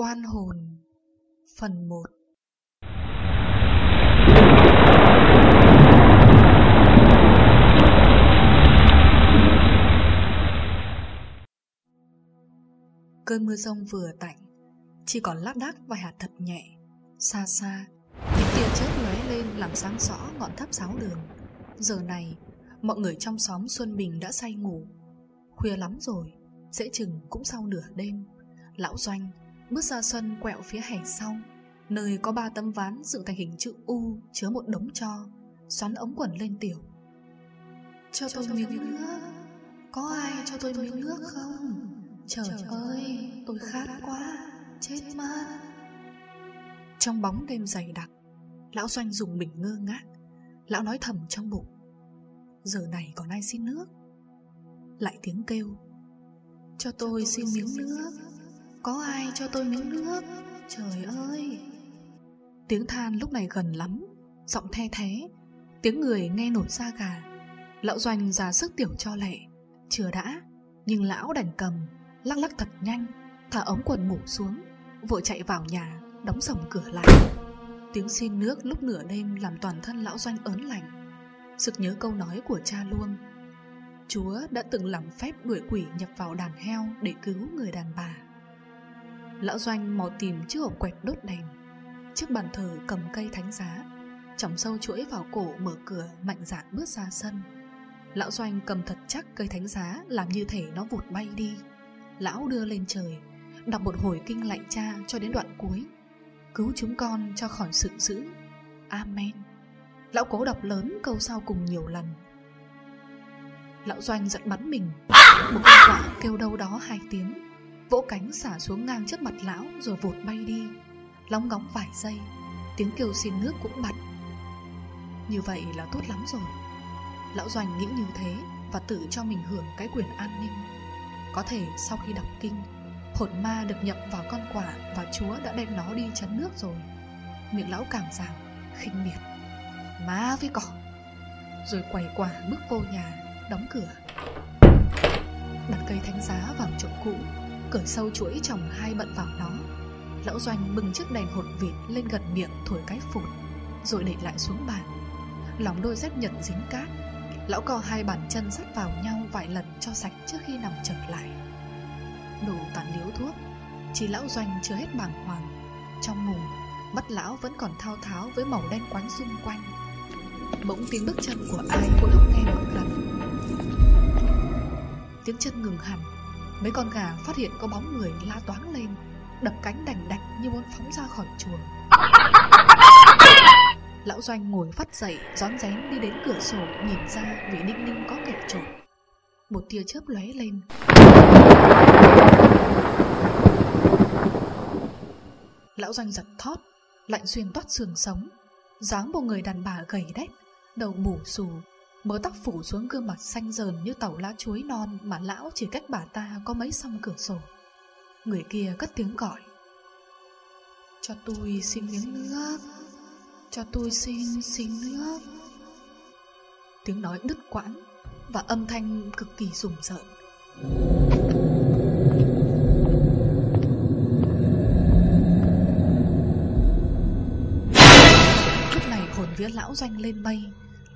Oan hồn. Phần 1 Cơn mưa rông vừa tạnh, Chỉ còn lác đác vài hạt thật nhẹ, Xa xa, Những tia chớp lóe lên làm sáng rõ ngọn tháp sáu đường. Giờ này, Mọi người trong xóm Xuân Bình đã say ngủ. Khuya lắm rồi, Dễ chừng cũng sau nửa đêm, Lão Doanh bước ra sân quẹo phía hè sau Nơi có ba tấm ván dựng thành hình chữ U Chứa một đống cho Xoắn ống quần lên tiểu. Cho tôi miếng nước Có ai cho tôi miếng nước không? Trời ơi tôi khát quá Chết mất. Trong bóng đêm dày đặc Lão Doanh dùng mình ngơ ngác. Lão nói thầm trong bụng Giờ này còn ai xin nước? Lại tiếng kêu Cho tôi xin miếng nước có ai cho tôi miếng nước? Trời ơi! Tiếng than lúc này gần lắm, Giọng the thế Tiếng người nghe nổi da gà. Lão Doanh ra sức tiểu cho lệ Chưa đã, Nhưng lão đành cầm, Lắc lắc thật nhanh, Thả ống quần ngủ xuống, Vội chạy vào nhà, Đóng sầm cửa lại. Tiếng xin nước lúc nửa đêm Làm toàn thân lão Doanh ớn lạnh. Sực nhớ câu nói của cha luôn Chúa đã từng làm phép đuổi quỷ nhập vào đàn heo Để cứu người đàn bà. Lão Doanh mò tìm chiếc hộp quẹt đốt đèn. Chiếc bàn thờ cầm cây thánh giá Chỏng sâu chuỗi vào cổ mở cửa Mạnh dạn bước ra sân. Lão Doanh cầm thật chắc cây thánh giá Làm như thể nó vụt bay đi. Lão đưa lên trời, Đọc một hồi kinh lạy cha cho đến đoạn cuối. Cứu chúng con cho khỏi sự dữ. Amen. Lão cố đọc lớn câu sau cùng nhiều lần. Lão Doanh giận bắn mình. Một con quạ kêu đâu đó hai tiếng. Vỗ cánh xả xuống ngang trước mặt lão Rồi vụt bay đi. Lóng ngóng vài giây, Tiếng kêu xin nước cũng bật. Như vậy là tốt lắm rồi. Lão Doanh nghĩ như thế Và tự cho mình hưởng cái quyền an ninh. Có thể sau khi đọc kinh, Hồn ma được nhập vào con quả Và Chúa đã đem nó đi chấn nước rồi. Miệng lão cảm giảm khinh miệt. Má với cỏ! Rồi quầy quả bước vô nhà, Đóng cửa. Đặt cây thánh giá vào chỗ cũ Cởi sâu chuỗi trồng hai bận vào nó Lão Doanh bưng chiếc đèn hột vịt Lên gần miệng thổi cái phụt, Rồi để lại xuống bàn. Lòng đôi dép nhật dính cát, Lão co hai bàn chân sắt vào nhau vài lần cho sạch trước khi nằm trở lại. Đủ tàn điếu thuốc, Chỉ lão Doanh chưa hết bàng hoàng. Trong mùng Mắt lão vẫn còn thao tháo với màu đen quánh xung quanh. Bỗng tiếng bước chân của ai mỗi lúc nghe một lần. Tiếng chân ngừng hẳn Mấy con gà phát hiện có bóng người la toáng lên, Đập cánh đành đạch như muốn phóng ra khỏi chuồng. Lão Doanh ngồi phát dậy Gión rén đi đến cửa sổ, Nhìn ra vì ninh ninh có kẻ trộm. Một tia chớp lóe lên. Lão Doanh giật thót, Lạnh xuyên toát xương sống, dáng một người đàn bà gầy đét, Đầu bù xù Mớ tóc phủ xuống gương mặt xanh dờn như tàu lá chuối non Mà lão chỉ cách bà ta có mấy song cửa sổ. Người kia cất tiếng gọi. Cho tôi xin miếng nước. Cho tôi xin xin nước. Tiếng nói đứt quãng Và âm thanh cực kỳ rùng rợn. Lúc này hồn vía lão doanh lên mây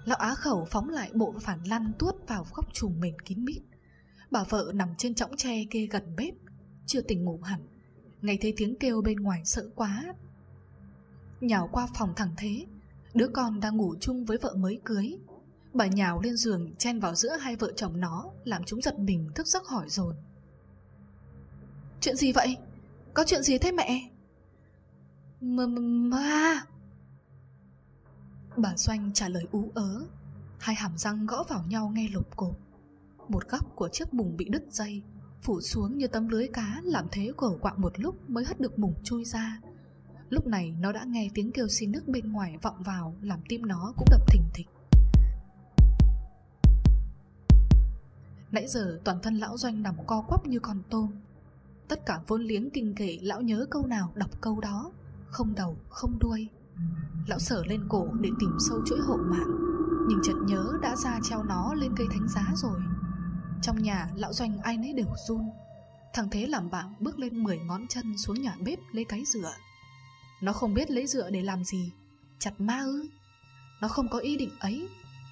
Lão á khẩu phóng lại bộ phản lăn tuốt vào góc chuồng mình kín mít. Bà vợ nằm trên chõng tre kê gần bếp, Chưa tỉnh ngủ hẳn. Nghe thấy tiếng kêu bên ngoài sợ quá. Nhào qua phòng thẳng thế, Đứa con đang ngủ chung với vợ mới cưới. Bà nhào lên giường chen vào giữa hai vợ chồng nó, Làm chúng giật mình thức giấc hỏi dồn. Chuyện gì vậy? Có chuyện gì thế mẹ? M, ma Bà Doanh trả lời ú ớ. Hai hàm răng gõ vào nhau nghe lục cộp. Một góc của chiếc mùng bị đứt dây, Phủ xuống như tấm lưới cá Làm thế cổ quạng một lúc mới hất được mùng chui ra. Lúc này nó đã nghe tiếng kêu xin nước bên ngoài vọng vào, Làm tim nó cũng đập thình thịch. Nãy giờ toàn thân lão Doanh nằm co quắp như con tôm. Tất cả vốn liếng kinh kể lão nhớ câu nào đọc câu đó. Không đầu, không đuôi. Lão sở lên cổ để tìm sâu chuỗi hộ mạng, Nhưng chợt nhớ đã ra treo nó lên cây thánh giá rồi. Trong nhà, lão doanh ai nấy đều run. Thằng Thế làm bảo bước lên 10 ngón chân xuống nhà bếp lấy cái dựa Nó không biết lấy dựa để làm gì. Chặt ma ư? Nó không có ý định ấy,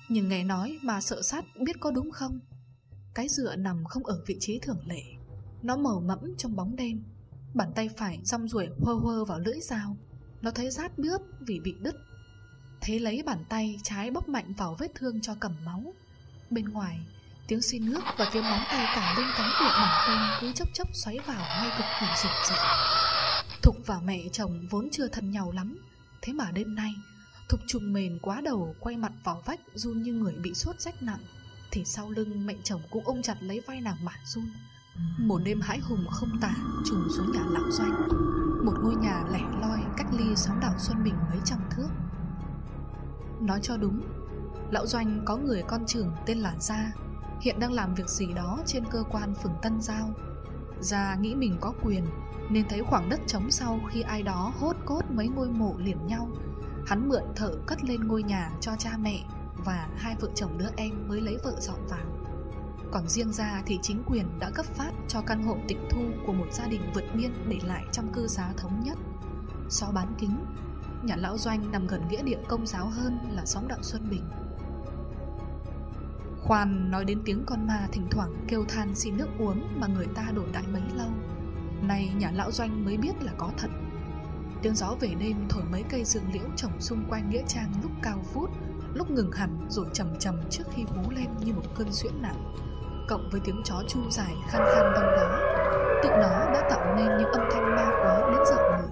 Nhưng nghe nói mà sợ sát biết có đúng không? Cái dựa nằm không ở vị trí thường lệ. Nó mờ mẫm trong bóng đêm. Bàn tay phải rong ruổi hơ hơ vào lưỡi dao. Nó thấy rát bướp vì bị đứt. Thế lấy bàn tay trái bóc mạnh vào vết thương cho cầm máu. Bên ngoài, Tiếng suy nước và tiếng móng tay cả lên cánh cửa bằng tên cứ chốc chốc xoáy vào ngay cực kỳ rụt rợn Thục và mẹ chồng vốn chưa thân nhau lắm, Thế mà đêm nay, Thục trùng mền quá đầu quay mặt vào vách run như người bị sốt rách nặng, Thì sau lưng mẹ chồng cũng ôm chặt lấy vai nàng mà run. Một đêm hãi hùng không tả, trùng xuống nhà lão doanh. Một ngôi nhà lẻ loi cách ly xóm đảo Xuân Bình mấy trăm thước. Nói cho đúng Lão Doanh có người con trưởng tên là Gia. Hiện đang làm việc gì đó trên cơ quan phường Tân Giao. Gia nghĩ mình có quyền, Nên thấy khoảng đất trống sau khi ai đó hốt cốt mấy ngôi mộ liền nhau. Hắn mượn thợ cất lên ngôi nhà cho cha mẹ Và hai vợ chồng đứa em mới lấy vợ dọn vào. Còn riêng ra thì chính quyền đã cấp phát cho căn hộ tịch thu của một gia đình vượt biên để lại trong cư xá thống nhất. So bán kính, Nhà lão doanh nằm gần nghĩa địa công giáo hơn là xóm đạo Xuân Bình. Khoan nói đến tiếng con ma thỉnh thoảng kêu than xin nước uống mà người ta đồn đại mấy lâu. Nay nhà lão doanh mới biết là có thật. Tiếng gió về đêm thổi mấy cây dương liễu trồng xung quanh nghĩa trang lúc cao vút Lúc ngừng hẳn rồi trầm trầm trước khi hú lên như một cơn suyễn nặng. Cộng với tiếng chó chu dài khăn khăn đâu đó Tự nó đã tạo nên những âm thanh ma quá đến giận người.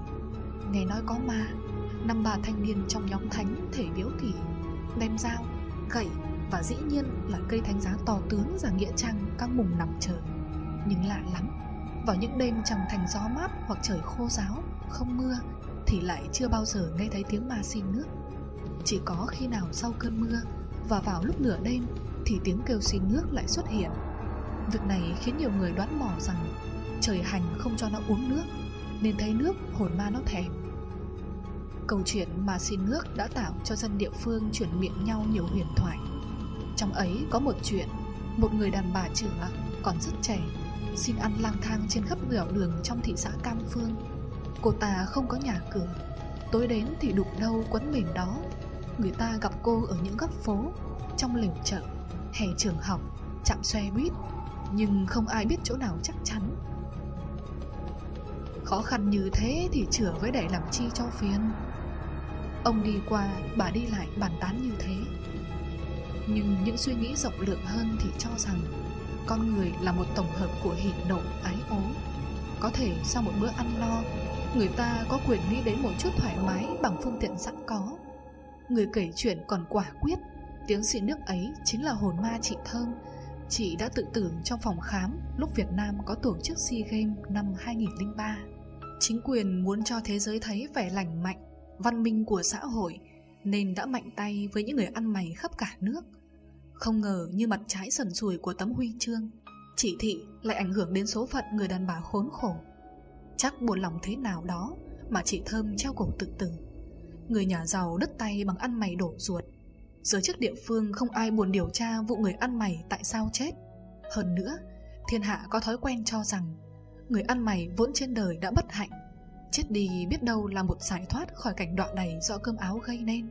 Nghe nói có ma Năm bà thanh niên trong nhóm thánh thể biếu kỳ Đem dao, gậy và dĩ nhiên là cây thánh giá to tướng ra nghĩa trang các mùng nằm trời. Nhưng lạ lắm Vào những đêm chẳng thành gió mát hoặc trời khô ráo Không mưa Thì lại chưa bao giờ nghe thấy tiếng ma xin nước Chỉ có khi nào sau cơn mưa Và vào lúc nửa đêm Thì tiếng kêu xin nước lại xuất hiện. Việc này khiến nhiều người đoán mò rằng Trời hành không cho nó uống nước, Nên thấy nước hồn ma nó thèm Câu chuyện mà xin nước đã tạo cho dân địa phương chuyển miệng nhau nhiều huyền thoại. Trong ấy có một chuyện, Một người đàn bà trưởng còn rất trẻ, Xin ăn lang thang trên khắp nẻo đường trong thị xã Cam Phương. Cô ta không có nhà cửa, Tối đến thì đục đâu quấn mền đó. Người ta gặp cô ở những góc phố, Trong lều chợ, Hè trường học, Chạm xe buýt. Nhưng không ai biết chỗ nào chắc chắn. Khó khăn như thế thì chữa với đẩy làm chi cho phiền. Ông đi qua, bà đi lại bàn tán như thế. Nhưng những suy nghĩ rộng lượng hơn thì cho rằng Con người là một tổng hợp của hỉ nộ, ái ố. Có thể sau một bữa ăn no, Người ta có quyền nghĩ đến một chút thoải mái bằng phương tiện sẵn có. Người kể chuyện còn quả quyết, Tiếng xị nước ấy chính là hồn ma chị Thơm. Chị đã tự tưởng trong phòng khám lúc Việt Nam có tổ chức SEA Games năm 2003 Chính quyền muốn cho thế giới thấy vẻ lành mạnh, văn minh của xã hội Nên đã mạnh tay với những người ăn mày khắp cả nước. Không ngờ như mặt trái sần sùi của tấm huy chương Chỉ thị lại ảnh hưởng đến số phận người đàn bà khốn khổ. Chắc buồn lòng thế nào đó Mà chị Thơm treo cổ tự tử. Người nhà giàu đứt tay bằng ăn mày đổ ruột. Giới chức địa phương không ai buồn điều tra vụ người ăn mày tại sao chết. Hơn nữa, thiên hạ có thói quen cho rằng Người ăn mày vốn trên đời đã bất hạnh Chết đi biết đâu là một giải thoát khỏi cảnh đọa đầy do cơm áo gây nên.